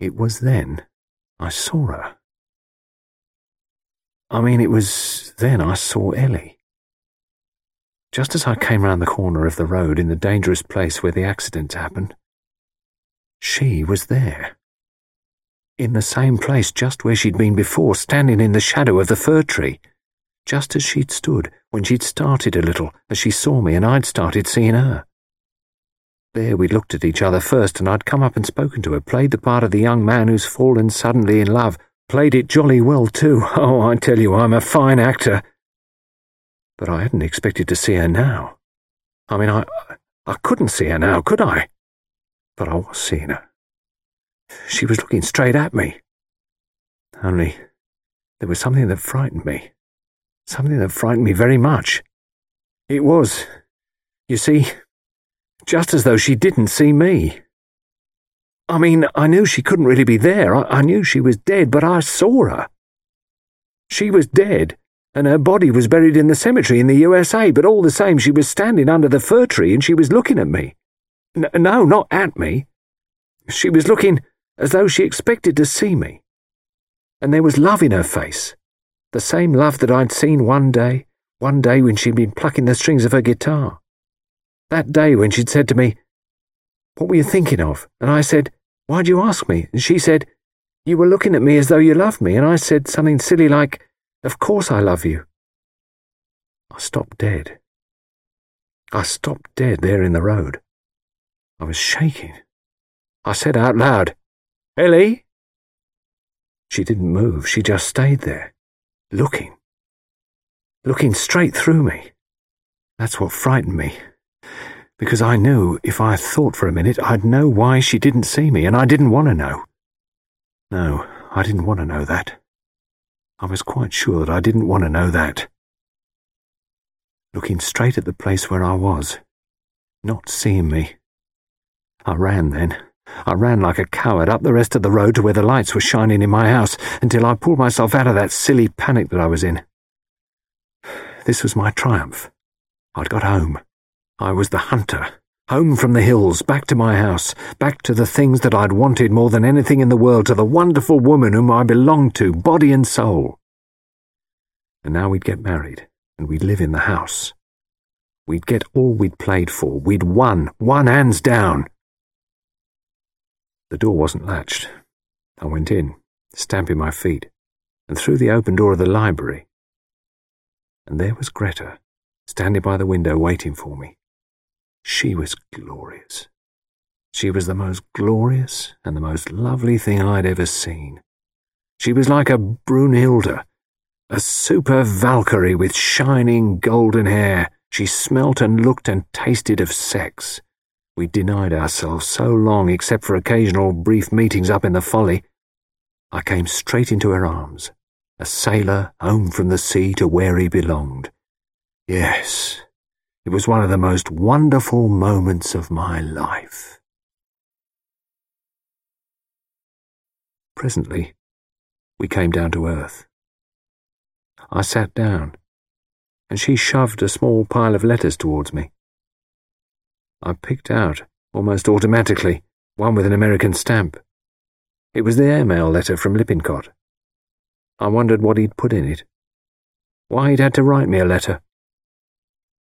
It was then I saw her. I mean, it was then I saw Ellie. Just as I came round the corner of the road in the dangerous place where the accident happened, she was there. In the same place just where she'd been before, standing in the shadow of the fir tree. Just as she'd stood when she'd started a little as she saw me and I'd started seeing her. There we'd looked at each other first, and I'd come up and spoken to her, played the part of the young man who's fallen suddenly in love, played it jolly well too. Oh, I tell you, I'm a fine actor. But I hadn't expected to see her now. I mean, I, I couldn't see her now, could I? But I was seeing her. She was looking straight at me. Only, there was something that frightened me. Something that frightened me very much. It was, you see, just as though she didn't see me. I mean, I knew she couldn't really be there. I, I, knew she was dead, but I saw her. She was dead, and her body was buried in the cemetery in the USA, but all the same, she was standing under the fir tree and she was looking at me. N no, not at me. She was looking as though she expected to see me. And there was love in her face. The same love that I'd seen one day, one day when she'd been plucking the strings of her guitar. That day when she'd said to me, What were you thinking of? And I said, Why'd you ask me? And she said, You were looking at me as though you loved me. And I said something silly like, Of course I love you. I stopped dead. I stopped dead there in the road. I was shaking. I said out loud, Ellie? She didn't move. She just stayed there, looking. Looking straight through me. That's what frightened me because I knew if I thought for a minute I'd know why she didn't see me, and I didn't want to know. No, I didn't want to know that. I was quite sure that I didn't want to know that. Looking straight at the place where I was, not seeing me. I ran then. I ran like a coward up the rest of the road to where the lights were shining in my house until I pulled myself out of that silly panic that I was in. This was my triumph. I'd got home. I was the hunter, home from the hills, back to my house, back to the things that I'd wanted more than anything in the world, to the wonderful woman whom I belonged to, body and soul. And now we'd get married, and we'd live in the house. We'd get all we'd played for. We'd won, won hands down. The door wasn't latched. I went in, stamping my feet, and through the open door of the library. And there was Greta, standing by the window waiting for me. She was glorious. She was the most glorious and the most lovely thing I'd ever seen. She was like a Brunhilde, a super Valkyrie with shining golden hair. She smelt and looked and tasted of sex. We denied ourselves so long, except for occasional brief meetings up in the folly. I came straight into her arms, a sailor home from the sea to where he belonged. Yes, it was one of the most wonderful moments of my life. Presently, we came down to earth. I sat down, and she shoved a small pile of letters towards me. I picked out, almost automatically, one with an American stamp. It was the airmail letter from Lippincott. I wondered what he'd put in it. Why he'd had to write me a letter